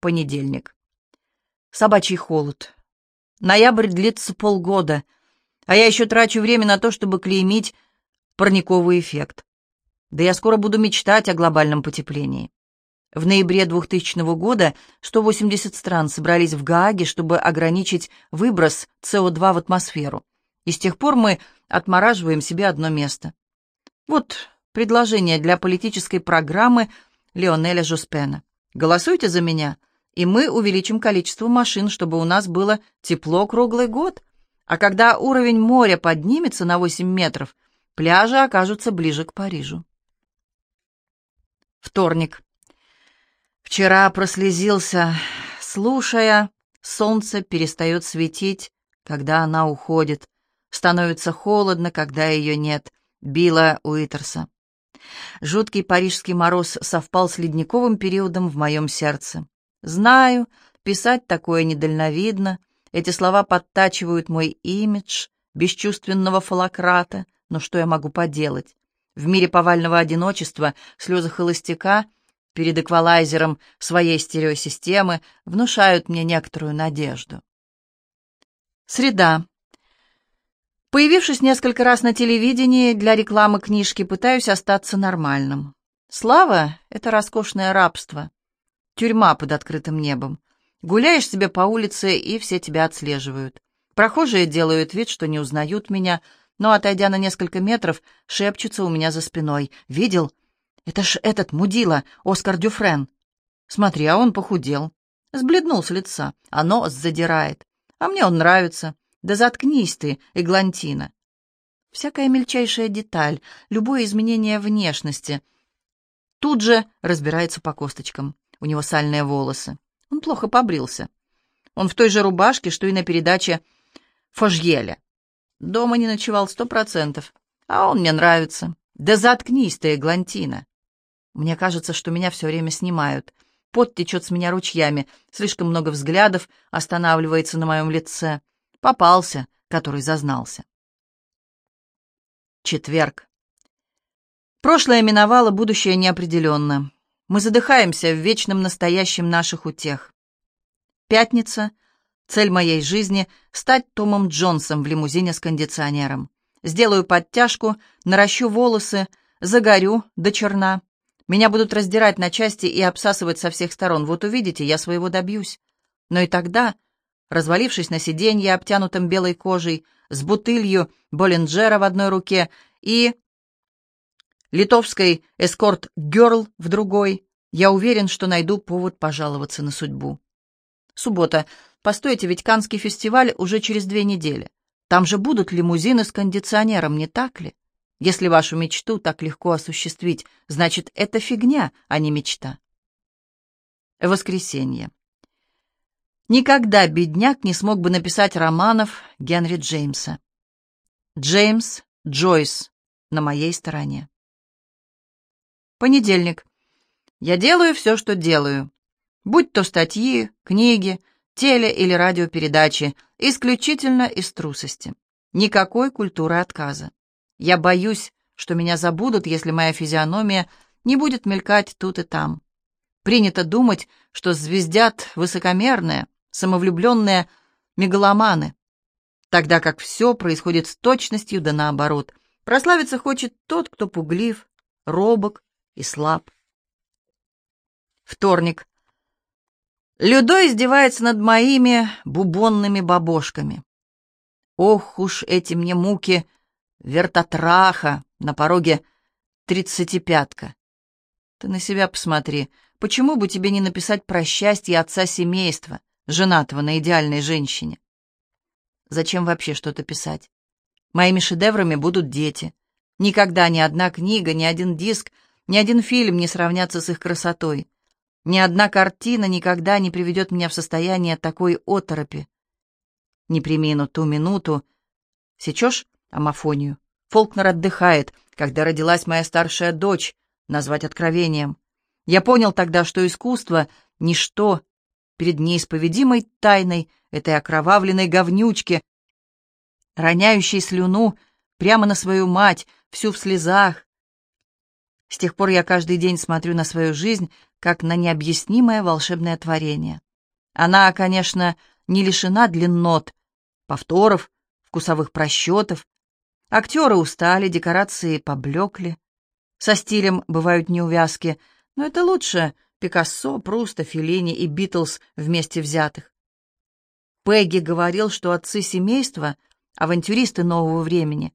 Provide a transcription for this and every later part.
Понедельник. Собачий холод. Ноябрь длится полгода, а я еще трачу время на то, чтобы клеймить парниковый эффект. Да я скоро буду мечтать о глобальном потеплении. В ноябре 2000 года 180 стран собрались в Гааге, чтобы ограничить выброс СО2 в атмосферу. И с тех пор мы отмораживаем себе одно место. Вот предложение для политической программы Леонеля Жуспена. Голосуйте за меня, и мы увеличим количество машин, чтобы у нас было тепло круглый год. А когда уровень моря поднимется на 8 метров, пляжи окажутся ближе к Парижу. Вторник. Вчера прослезился, слушая, солнце перестает светить, когда она уходит. Становится холодно, когда ее нет. Билла Уитерса. Жуткий парижский мороз совпал с ледниковым периодом в моем сердце. Знаю, писать такое недальновидно. Эти слова подтачивают мой имидж бесчувственного фалократа, но что я могу поделать? В мире повального одиночества слезы холостяка перед эквалайзером своей стереосистемы внушают мне некоторую надежду. Среда. Появившись несколько раз на телевидении для рекламы книжки, пытаюсь остаться нормальным. Слава — это роскошное рабство. Тюрьма под открытым небом. Гуляешь себе по улице, и все тебя отслеживают. Прохожие делают вид, что не узнают меня — но, отойдя на несколько метров, шепчутся у меня за спиной. «Видел? Это ж этот мудила, Оскар Дюфрен. Смотри, а он похудел. Сбледнул с лица, а нос задирает. А мне он нравится. Да заткнись ты, Эглантина!» Всякая мельчайшая деталь, любое изменение внешности. Тут же разбирается по косточкам. У него сальные волосы. Он плохо побрился. Он в той же рубашке, что и на передаче Фожьеля. Дома не ночевал сто процентов, а он мне нравится. Да заткнись ты, Эглантина. Мне кажется, что меня все время снимают. Пот течет с меня ручьями, слишком много взглядов останавливается на моем лице. Попался, который зазнался. Четверг. Прошлое миновало, будущее неопределенно. Мы задыхаемся в вечном настоящем наших утех. Пятница — Цель моей жизни — стать Томом Джонсом в лимузине с кондиционером. Сделаю подтяжку, наращу волосы, загорю до черна. Меня будут раздирать на части и обсасывать со всех сторон. Вот увидите, я своего добьюсь. Но и тогда, развалившись на сиденье, обтянутом белой кожей, с бутылью Боллинджера в одной руке и литовской эскорт-герл в другой, я уверен, что найду повод пожаловаться на судьбу. Суббота. Постойте, ведь Канский фестиваль уже через две недели. Там же будут лимузины с кондиционером, не так ли? Если вашу мечту так легко осуществить, значит, это фигня, а не мечта. Воскресенье. Никогда бедняк не смог бы написать романов Генри Джеймса. Джеймс Джойс на моей стороне. Понедельник. Я делаю все, что делаю. Будь то статьи, книги, теле- или радиопередачи, исключительно из трусости. Никакой культуры отказа. Я боюсь, что меня забудут, если моя физиономия не будет мелькать тут и там. Принято думать, что звездят высокомерные, самовлюбленные мегаломаны, тогда как все происходит с точностью да наоборот. Прославиться хочет тот, кто пуглив, робок и слаб. Вторник. Людо издевается над моими бубонными бабошками. Ох уж эти мне муки вертотраха на пороге тридцатипятка. Ты на себя посмотри. Почему бы тебе не написать про счастье отца семейства, женатого на идеальной женщине? Зачем вообще что-то писать? Моими шедеврами будут дети. Никогда ни одна книга, ни один диск, ни один фильм не сравнятся с их красотой. Ни одна картина никогда не приведет меня в состояние такой оторопи. Не примину ту минуту. Сечешь амофонию? Фолкнер отдыхает, когда родилась моя старшая дочь, назвать откровением. Я понял тогда, что искусство — ничто перед неисповедимой тайной этой окровавленной говнючки, роняющей слюну прямо на свою мать, всю в слезах. С тех пор я каждый день смотрю на свою жизнь как на необъяснимое волшебное творение. Она, конечно, не лишена длиннот, повторов, вкусовых просчетов. Актеры устали, декорации поблекли. Со стилем бывают неувязки, но это лучше Пикассо, Пруста, Феллини и Битлз вместе взятых. Пегги говорил, что отцы семейства — авантюристы нового времени.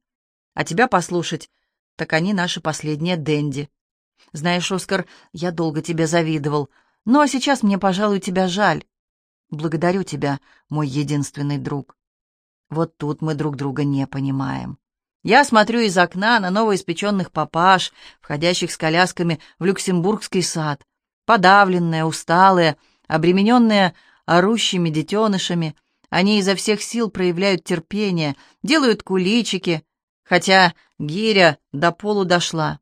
А тебя послушать, так они наши последние денди. Знаешь, Оскар, я долго тебе завидовал, но сейчас мне, пожалуй, тебя жаль. Благодарю тебя, мой единственный друг. Вот тут мы друг друга не понимаем. Я смотрю из окна на новоиспеченных папаш, входящих с колясками в Люксембургский сад, подавленные, усталые, обремененные орущими детенышами. Они изо всех сил проявляют терпение, делают куличики, хотя гиря до полу дошла.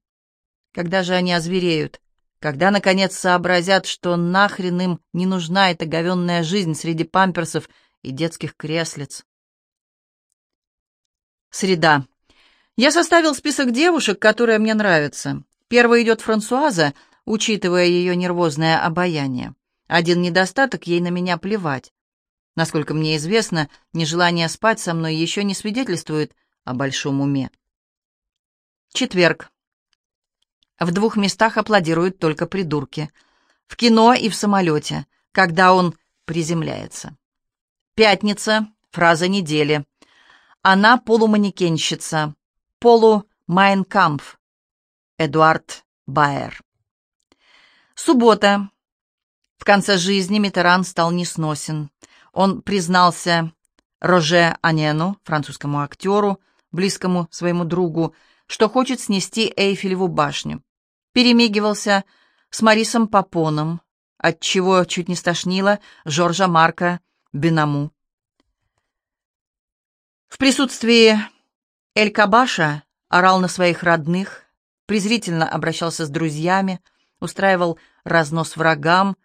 Когда же они озвереют? Когда, наконец, сообразят, что нахрен им не нужна эта говенная жизнь среди памперсов и детских креслиц? Среда. Я составил список девушек, которые мне нравятся. Первой идет Франсуаза, учитывая ее нервозное обаяние. Один недостаток — ей на меня плевать. Насколько мне известно, нежелание спать со мной еще не свидетельствует о большом уме. Четверг. В двух местах аплодируют только придурки. В кино и в самолете, когда он приземляется. Пятница. Фраза недели. Она полуманекенщица. Полу-майнкампф. Эдуард Байер. Суббота. В конце жизни Митеран стал несносен. Он признался Роже Анену, французскому актеру, близкому своему другу, что хочет снести Эйфелеву башню перемигивался с Марисом Папоном, отчего чуть не стошнило Жоржа Марка Бенаму. В присутствии Эль-Кабаша орал на своих родных, презрительно обращался с друзьями, устраивал разнос врагам.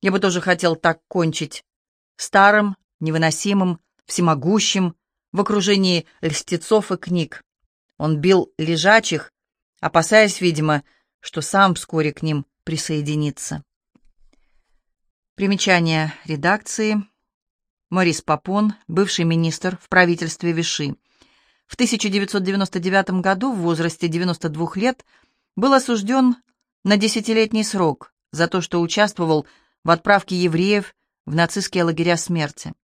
Я бы тоже хотел так кончить. Старым, невыносимым, всемогущим, в окружении льстецов и книг. Он бил лежачих, опасаясь, видимо, что сам вскоре к ним присоединится. Примечание редакции. Морис Папон, бывший министр в правительстве Виши. В 1999 году в возрасте 92 лет был осужден на десятилетний срок за то, что участвовал в отправке евреев в нацистские лагеря смерти.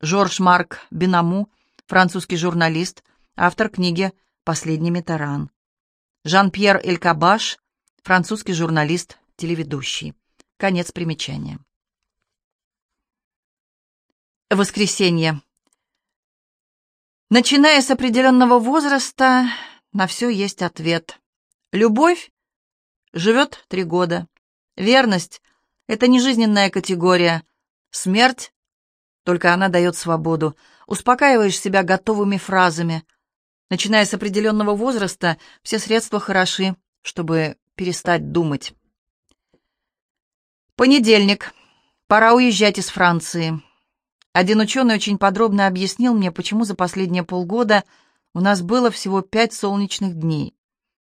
Жорж Марк Бенаму, французский журналист, автор книги «Последний Митаран». Жан-Пьер Элькабаш, французский журналист, телеведущий. Конец примечания. Воскресенье. Начиная с определенного возраста, на все есть ответ. Любовь живет три года. Верность — это не жизненная категория. Смерть — только она дает свободу. Успокаиваешь себя готовыми фразами — Начиная с определенного возраста, все средства хороши, чтобы перестать думать. Понедельник. Пора уезжать из Франции. Один ученый очень подробно объяснил мне, почему за последние полгода у нас было всего пять солнечных дней.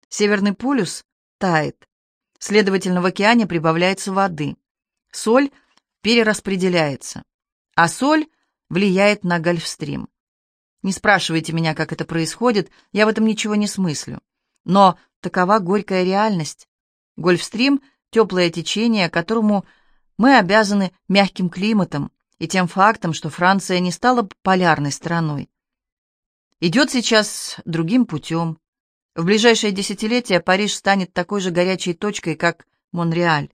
Северный полюс тает. Следовательно, в океане прибавляется воды. Соль перераспределяется. А соль влияет на Гольфстрим. Не спрашивайте меня, как это происходит, я в этом ничего не смыслю. Но такова горькая реальность. Гольфстрим — теплое течение, которому мы обязаны мягким климатом и тем фактом, что Франция не стала полярной страной. Идет сейчас другим путем. В ближайшее десятилетие Париж станет такой же горячей точкой, как Монреаль.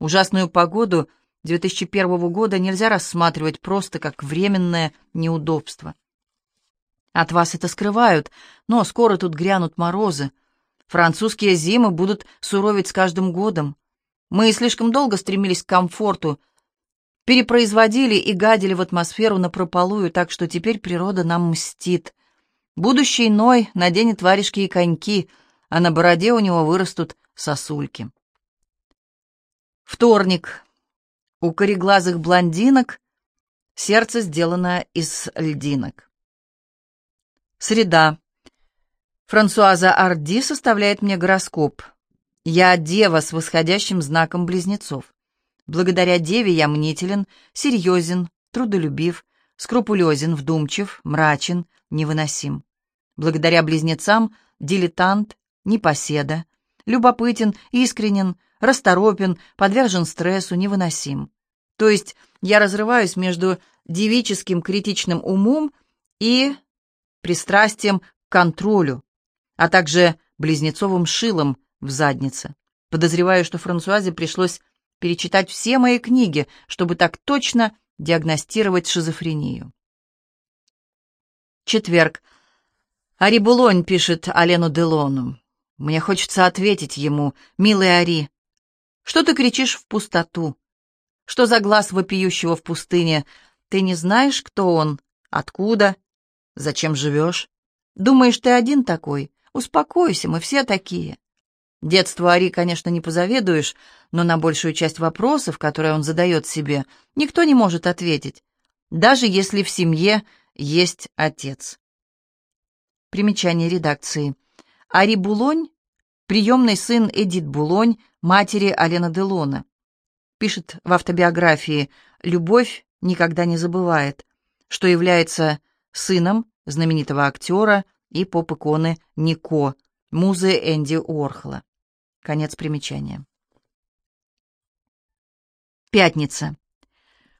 Ужасную погоду 2001 года нельзя рассматривать просто как временное неудобство. От вас это скрывают, но скоро тут грянут морозы. Французские зимы будут суровить с каждым годом. Мы слишком долго стремились к комфорту, перепроизводили и гадили в атмосферу напропалую, так что теперь природа нам мстит. Будущий Ной наденет варежки и коньки, а на бороде у него вырастут сосульки. Вторник. У кореглазых блондинок сердце сделано из льдинок. Среда. Франсуаза Арди составляет мне гороскоп. Я дева с восходящим знаком близнецов. Благодаря деве я мнителен, серьезен, трудолюбив, скрупулезен, вдумчив, мрачен, невыносим. Благодаря близнецам дилетант, непоседа, любопытен, искренен, расторопен, подвержен стрессу, невыносим. То есть я разрываюсь между девическим критичным умом и пристрастием к контролю, а также близнецовым шилом в заднице. Подозреваю, что Франсуазе пришлось перечитать все мои книги, чтобы так точно диагностировать шизофрению. Четверг. Ари Булонь пишет Алену Делону. Мне хочется ответить ему, милый Ари. Что ты кричишь в пустоту? Что за глаз вопиющего в пустыне? Ты не знаешь, кто он? Откуда? Зачем живешь? Думаешь, ты один такой? Успокойся, мы все такие. Детству Ари, конечно, не позаведуешь, но на большую часть вопросов, которые он задает себе, никто не может ответить, даже если в семье есть отец. Примечание редакции. Ари Булонь — приемный сын Эдит Булонь, матери Алена Делона. Пишет в автобиографии «Любовь никогда не забывает», что является сыном знаменитого актера и поп-иконы Нико, музы Энди Уорхола. Конец примечания. Пятница.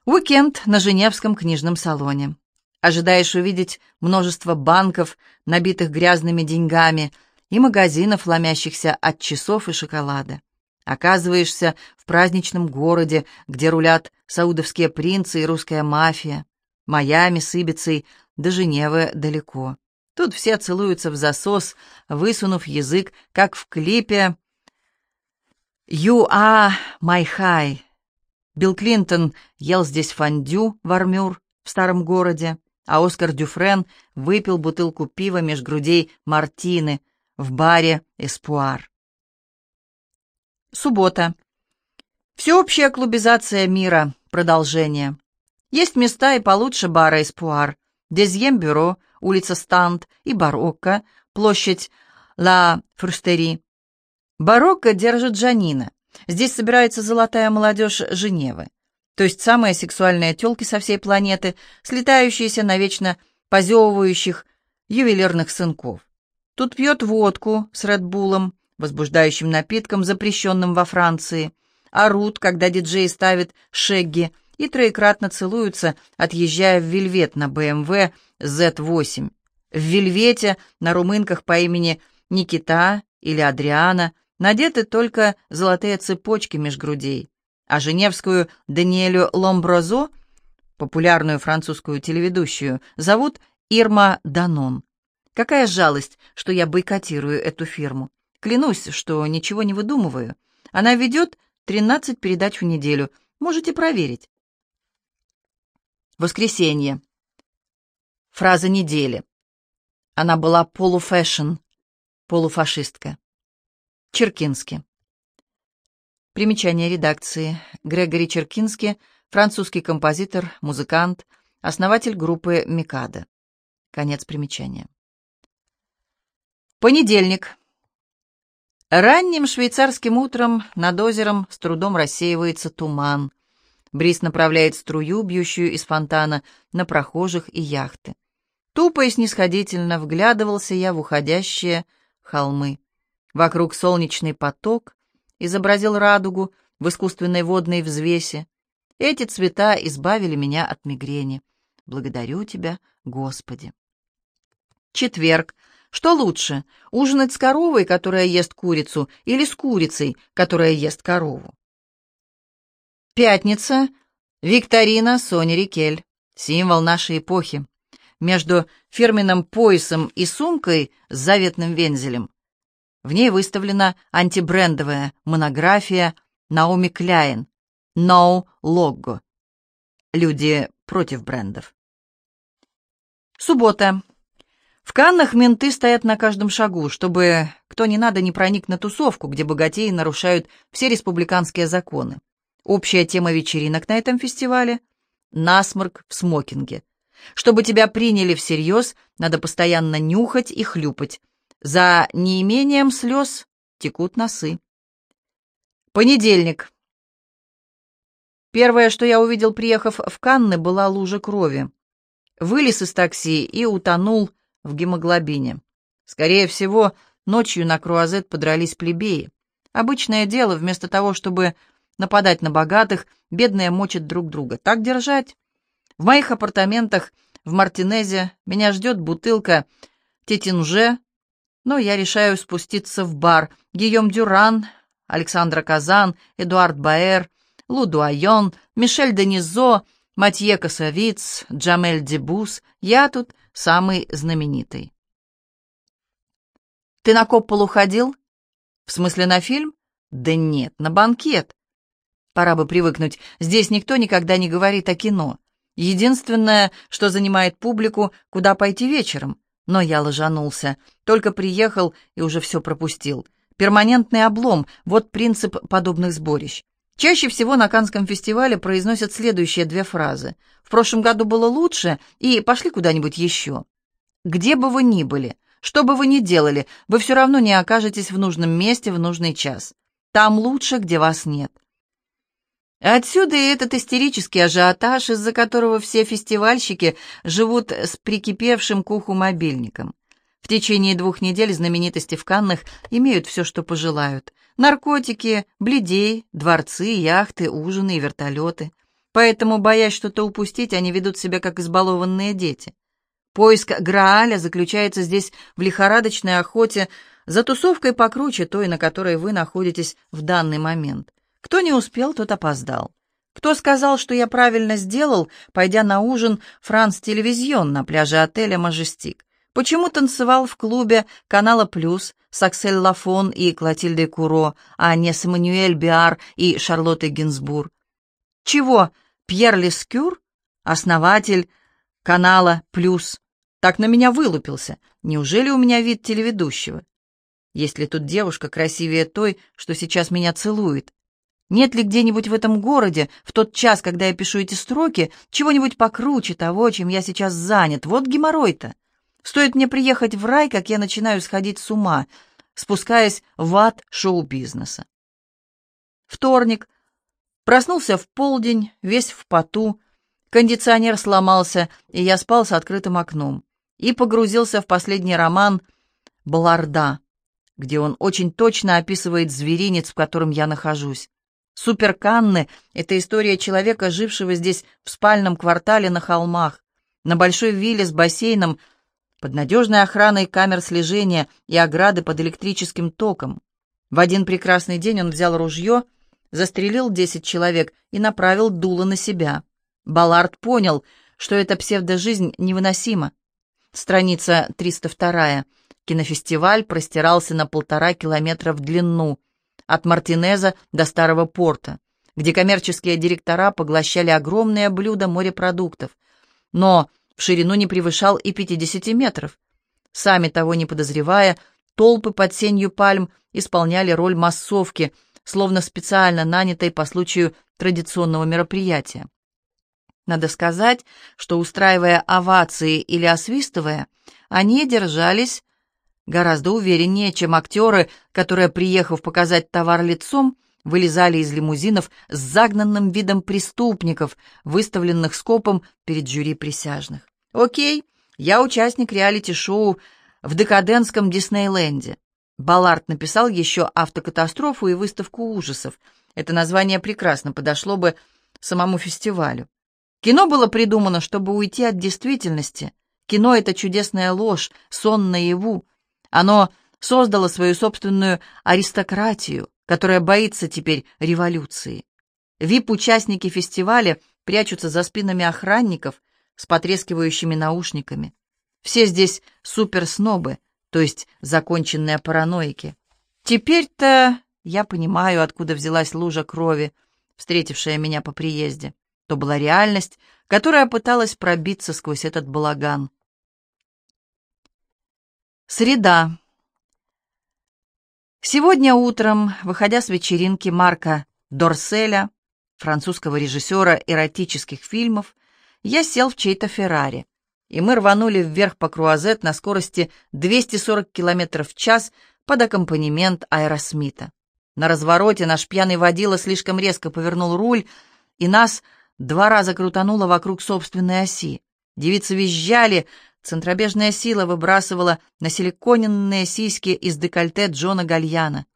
Уикенд на Женевском книжном салоне. Ожидаешь увидеть множество банков, набитых грязными деньгами, и магазинов, ломящихся от часов и шоколада. Оказываешься в праздничном городе, где рулят саудовские принцы и русская мафия. Майами с Ибицей до Женевы далеко. Тут все целуются в засос, высунув язык, как в клипе «You are my high». Билл Клинтон ел здесь фондю в Армюр в старом городе, а Оскар Дюфрен выпил бутылку пива меж грудей Мартины в баре «Эспуар». Суббота. Всеобщая клубизация мира. Продолжение. Есть места и получше бара «Эспуар». Дезьем-бюро, улица Стант и Барокко, площадь Ла Фрустери. Барокко держит Джанина. Здесь собирается золотая молодежь Женевы. То есть самые сексуальные тёлки со всей планеты, слетающиеся на вечно позевывающих ювелирных сынков. Тут пьет водку с Редбулом, возбуждающим напитком, запрещенным во Франции. Орут, когда диджей ставит шегги, и троекратно целуются, отъезжая в Вельвет на БМВ Z8. В Вельвете на румынках по имени Никита или Адриана – Надеты только золотые цепочки меж грудей, а женевскую Даниэлю Ломброзо, популярную французскую телеведущую, зовут Ирма Данон. Какая жалость, что я бойкотирую эту фирму. Клянусь, что ничего не выдумываю. Она ведет 13 передач в неделю. Можете проверить. Воскресенье. Фраза недели. Она была полуфэшн, полуфашистка. Черкински. Примечание редакции. Грегори Черкински, французский композитор, музыкант, основатель группы «Микадо». Конец примечания. Понедельник. Ранним швейцарским утром над озером с трудом рассеивается туман. Бриз направляет струю, бьющую из фонтана, на прохожих и яхты. Тупо и снисходительно вглядывался я в уходящие холмы. Вокруг солнечный поток изобразил радугу в искусственной водной взвесе. Эти цвета избавили меня от мигрени. Благодарю тебя, Господи. Четверг. Что лучше, ужинать с коровой, которая ест курицу, или с курицей, которая ест корову? Пятница. Викторина Сони Рикель. Символ нашей эпохи. Между фирменным поясом и сумкой с заветным вензелем в ней выставлена антибрендовая монография Наоми Кляйн «No Logo». Люди против брендов. Суббота. В Каннах менты стоят на каждом шагу, чтобы кто не надо не проник на тусовку, где богатеи нарушают все республиканские законы. Общая тема вечеринок на этом фестивале — насморк в смокинге. Чтобы тебя приняли всерьез, надо постоянно нюхать и хлюпать, за неимением слез текут носы. Понедельник. Первое, что я увидел, приехав в Канны, была лужа крови. Вылез из такси и утонул в гемоглобине. Скорее всего, ночью на круазет подрались плебеи. Обычное дело, вместо того, чтобы нападать на богатых, бедные мочат друг друга. Так держать? В моих апартаментах в Мартинезе меня ждет бутылка тетинже, но я решаю спуститься в бар. Гийом Дюран, Александра Казан, Эдуард Баэр, Лудуайон, Мишель Денизо, Матье Косовиц, Джамель Дебус. Я тут самый знаменитый. «Ты на Копполу ходил?» «В смысле, на фильм?» «Да нет, на банкет». Пора бы привыкнуть. Здесь никто никогда не говорит о кино. Единственное, что занимает публику, куда пойти вечером. Но я ложанулся. Только приехал и уже все пропустил. Перманентный облом — вот принцип подобных сборищ. Чаще всего на Канском фестивале произносят следующие две фразы. «В прошлом году было лучше» и «пошли куда-нибудь еще». Где бы вы ни были, что бы вы ни делали, вы все равно не окажетесь в нужном месте в нужный час. Там лучше, где вас нет. Отсюда и этот истерический ажиотаж, из-за которого все фестивальщики живут с прикипевшим к уху мобильником. В течение двух недель знаменитости в Каннах имеют все, что пожелают. Наркотики, бледей, дворцы, яхты, ужины и вертолеты. Поэтому, боясь что-то упустить, они ведут себя как избалованные дети. Поиск Грааля заключается здесь в лихорадочной охоте за тусовкой покруче той, на которой вы находитесь в данный момент. Кто не успел, тот опоздал. Кто сказал, что я правильно сделал, пойдя на ужин «Франц Телевизион» на пляже отеля «Мажестик»? Почему танцевал в клубе канала «Плюс» с Аксель Лафон и Клотильдой Куро, а не с Эммануэль Биар и Шарлоттой Гинзбур? Чего Пьер Лескюр, основатель канала «Плюс», так на меня вылупился? Неужели у меня вид телеведущего? Есть ли тут девушка красивее той, что сейчас меня целует? Нет ли где-нибудь в этом городе, в тот час, когда я пишу эти строки, чего-нибудь покруче того, чем я сейчас занят? Вот геморрой-то. Стоит мне приехать в рай, как я начинаю сходить с ума, спускаясь в ад шоу-бизнеса. Вторник. Проснулся в полдень, весь в поту. Кондиционер сломался, и я спал с открытым окном. И погрузился в последний роман «Баларда», где он очень точно описывает зверинец, в котором я нахожусь. Суперканны — это история человека, жившего здесь в спальном квартале на холмах, на большой вилле с бассейном, под надежной охраной камер слежения и ограды под электрическим током. В один прекрасный день он взял ружье, застрелил десять человек и направил дуло на себя. Баллард понял, что эта псевдожизнь невыносима. Страница 302. Кинофестиваль простирался на полтора километра в длину от Мартинеза до Старого порта, где коммерческие директора поглощали огромные блюда морепродуктов, но в ширину не превышал и 50 метров. Сами того не подозревая, толпы под сенью пальм исполняли роль массовки, словно специально нанятой по случаю традиционного мероприятия. Надо сказать, что, устраивая овации или освистывая, они держались гораздо увереннее, чем актеры, которые, приехав показать товар лицом, вылезали из лимузинов с загнанным видом преступников, выставленных скопом перед жюри присяжных. «Окей, я участник реалити-шоу в декадентском Диснейленде». Баллард написал еще «Автокатастрофу» и «Выставку ужасов». Это название прекрасно подошло бы самому фестивалю. Кино было придумано, чтобы уйти от действительности. Кино — это чудесная ложь, сон наяву, оно создало свою собственную аристократию, которая боится теперь революции. ВИП-участники фестиваля прячутся за спинами охранников с потрескивающими наушниками. Все здесь суперснобы, то есть законченные параноики. Теперь-то я понимаю, откуда взялась лужа крови, встретившая меня по приезде. То была реальность, которая пыталась пробиться сквозь этот балаган. Среда. Сегодня утром, выходя с вечеринки Марка Дорселя, французского режиссера эротических фильмов, я сел в чей-то Феррари, и мы рванули вверх по Круазетт на скорости 240 км в час под аккомпанемент Аэросмита. На развороте наш пьяный водила слишком резко повернул руль, и нас два раза крутануло вокруг собственной оси. Девицы визжали, центробежная сила выбрасывала насиликоненные сиськи из декольте Джона Гальяно.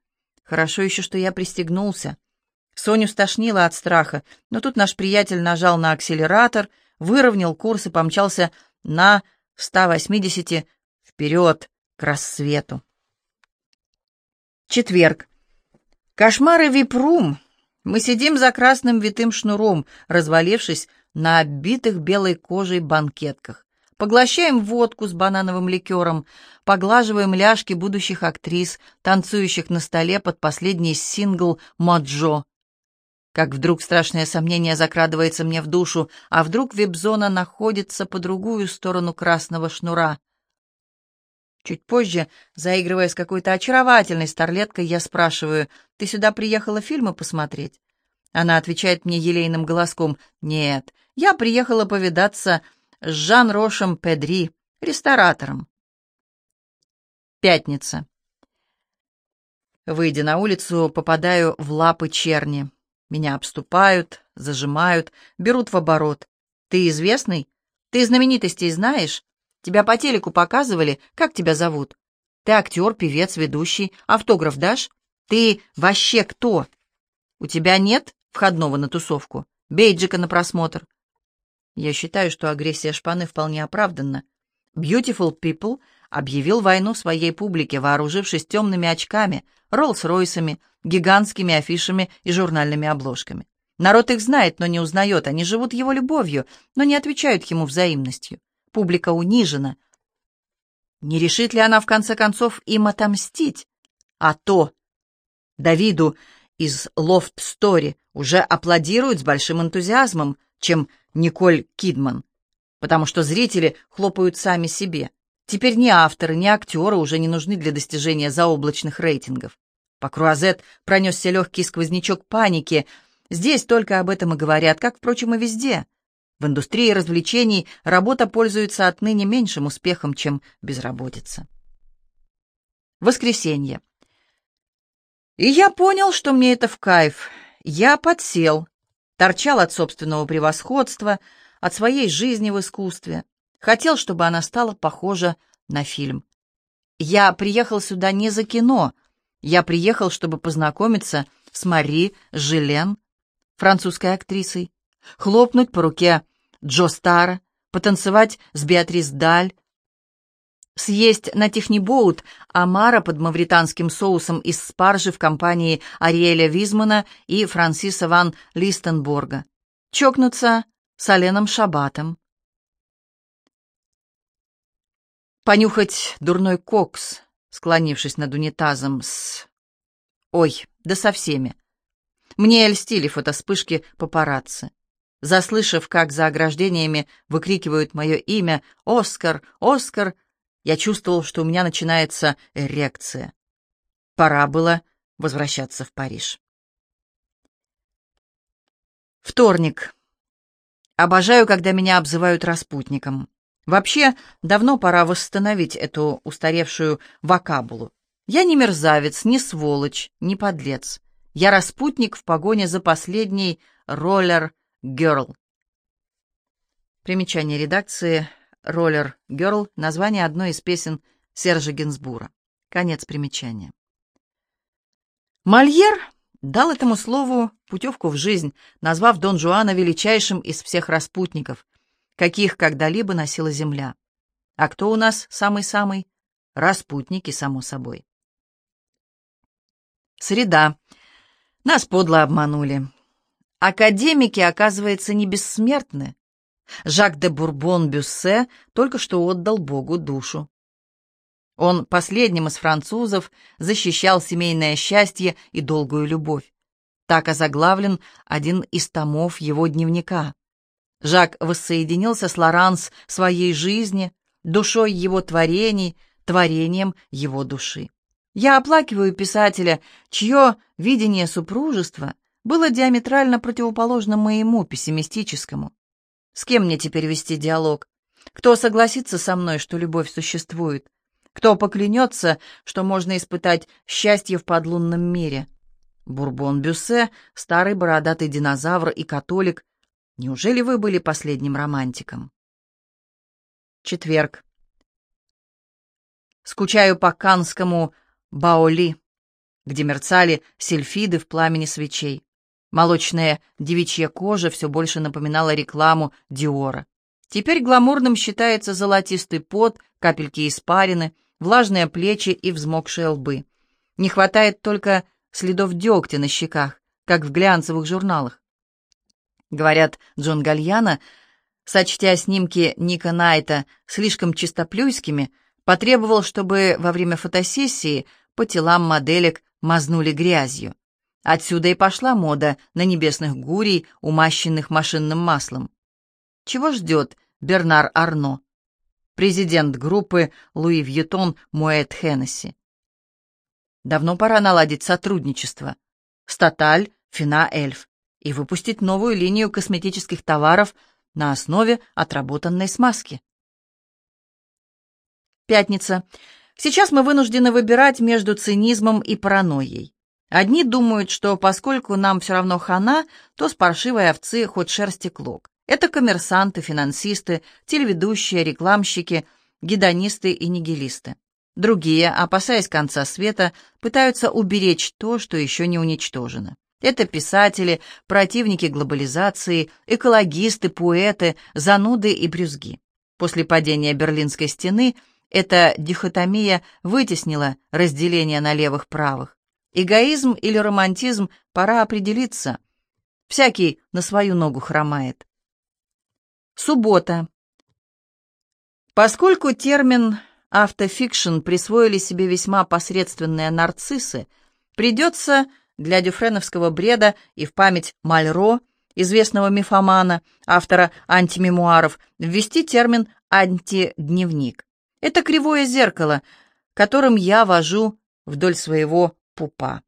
Хорошо еще, что я пристегнулся. Соню стошнило от страха, но тут наш приятель нажал на акселератор, выровнял курс и помчался на 180 вперед к рассвету. Четверг. Кошмары випрум. Мы сидим за красным витым шнуром, развалившись на оббитых белой кожей банкетках. Поглощаем водку с банановым ликером, поглаживаем ляжки будущих актрис, танцующих на столе под последний сингл «Моджо». Как вдруг страшное сомнение закрадывается мне в душу, а вдруг вип-зона находится по другую сторону красного шнура. Чуть позже, заигрывая с какой-то очаровательной старлеткой, я спрашиваю, «Ты сюда приехала фильмы посмотреть?» Она отвечает мне елейным голоском, «Нет, я приехала повидаться с Жан-Рошем Педри, ресторатором». Пятница. Выйдя на улицу, попадаю в лапы черни. Меня обступают, зажимают, берут в оборот. «Ты известный? Ты знаменитостей знаешь? Тебя по телеку показывали? Как тебя зовут? Ты актер, певец, ведущий. Автограф дашь? Ты вообще кто? У тебя нет входного на тусовку? Бейджика на просмотр?» Я считаю, что агрессия шпаны вполне оправданна. Beautiful People объявил войну своей публике, вооружившись темными очками, Роллс-Ройсами, гигантскими афишами и журнальными обложками. Народ их знает, но не узнает, они живут его любовью, но не отвечают ему взаимностью. Публика унижена. Не решит ли она, в конце концов, им отомстить? А то Давиду из Loft Story уже аплодируют с большим энтузиазмом, чем Николь Кидман, потому что зрители хлопают сами себе. Теперь ни авторы, ни актеры уже не нужны для достижения заоблачных рейтингов. По Круазет пронесся легкий сквознячок паники. Здесь только об этом и говорят, как, впрочем, и везде. В индустрии развлечений работа пользуется отныне меньшим успехом, чем безработица. Воскресенье. И я понял, что мне это в кайф. Я подсел, торчал от собственного превосходства, от своей жизни в искусстве. Хотел, чтобы она стала похожа на фильм. Я приехал сюда не за кино, я приехал, чтобы познакомиться с Мари Жилен, французской актрисой, хлопнуть по руке Джо Стара, потанцевать с Беатрис Даль, съесть на технибоут омара под мавританским соусом из спаржи в компании Ариэля Визмана и Франсиса ван Листенборга, чокнуться с Оленом Шабатом, понюхать дурной кокс, склонившись над унитазом с... Ой, да со всеми. Мне льстили фотоспышки папарацци. Заслышав, как за ограждениями выкрикивают мое имя «Оскар! Оскар!», я чувствовал, что у меня начинается эрекция. Пора было возвращаться в Париж. Вторник. Обожаю, когда меня обзывают распутником. Вообще, давно пора восстановить эту устаревшую вокабулу. Я не мерзавец, не сволочь, не подлец. Я распутник в погоне за последней роллер-герл. Примечание редакции «Роллер Герл» — название одной из песен Сержа Гинсбура. Конец примечания. Мольер дал этому слову путевку в жизнь, назвав Дон Жуана величайшим из всех распутников, каких когда-либо носила земля. А кто у нас самый-самый? Распутники, само собой. Среда. Нас подло обманули. Академики, оказывается, не бессмертны. Жак де Бурбон-Бюссе только что отдал Богу душу. Он последним из французов защищал семейное счастье и долгую любовь. Так озаглавлен один из томов его дневника. Жак воссоединился с Лоранс своей жизни, душой его творений, творением его души. Я оплакиваю писателя, чье видение супружества было диаметрально противоположно моему пессимистическому. С кем мне теперь вести диалог? Кто согласится со мной, что любовь существует? Кто поклянется, что можно испытать счастье в подлунном мире? Бурбон-Бюссе, старый бородатый динозавр и католик. Неужели вы были последним романтиком? Четверг. Скучаю по канскому Баоли, где мерцали сельфиды в пламени свечей. Молочная девичья кожа все больше напоминала рекламу Диора. Теперь гламурным считается золотистый пот, капельки испарины, влажные плечи и взмокшие лбы. Не хватает только следов дегтя на щеках, как в глянцевых журналах. Говорят, Джон Гальяна, сочтя снимки Ника Найта слишком чистоплюйскими, потребовал, чтобы во время фотосессии по телам моделек мазнули грязью. Отсюда и пошла мода на небесных гурий, умащенных машинным маслом. Чего ждет Бернар Арно, президент группы Луи Вьютон Моэт Хеннесси? Давно пора наладить сотрудничество с Тоталь, Фина Эльф и выпустить новую линию косметических товаров на основе отработанной смазки. Пятница. Сейчас мы вынуждены выбирать между цинизмом и паранойей. Одни думают, что поскольку нам все равно хана, то с паршивой овцы хоть шерсти клок. Это коммерсанты, финансисты, телеведущие, рекламщики, гедонисты и нигилисты. Другие, опасаясь конца света, пытаются уберечь то, что еще не уничтожено. Это писатели, противники глобализации, экологисты, поэты, зануды и брюзги. После падения Берлинской стены эта дихотомия вытеснила разделение на левых-правых. Эгоизм или романтизм, пора определиться. Всякий на свою ногу хромает. Суббота. Поскольку термин «автофикшн» присвоили себе весьма посредственные нарциссы, придется для дюфреновского бреда и в память Мальро, известного мифомана, автора антимемуаров, ввести термин «антидневник». Это кривое зеркало, которым я вожу вдоль своего пупа.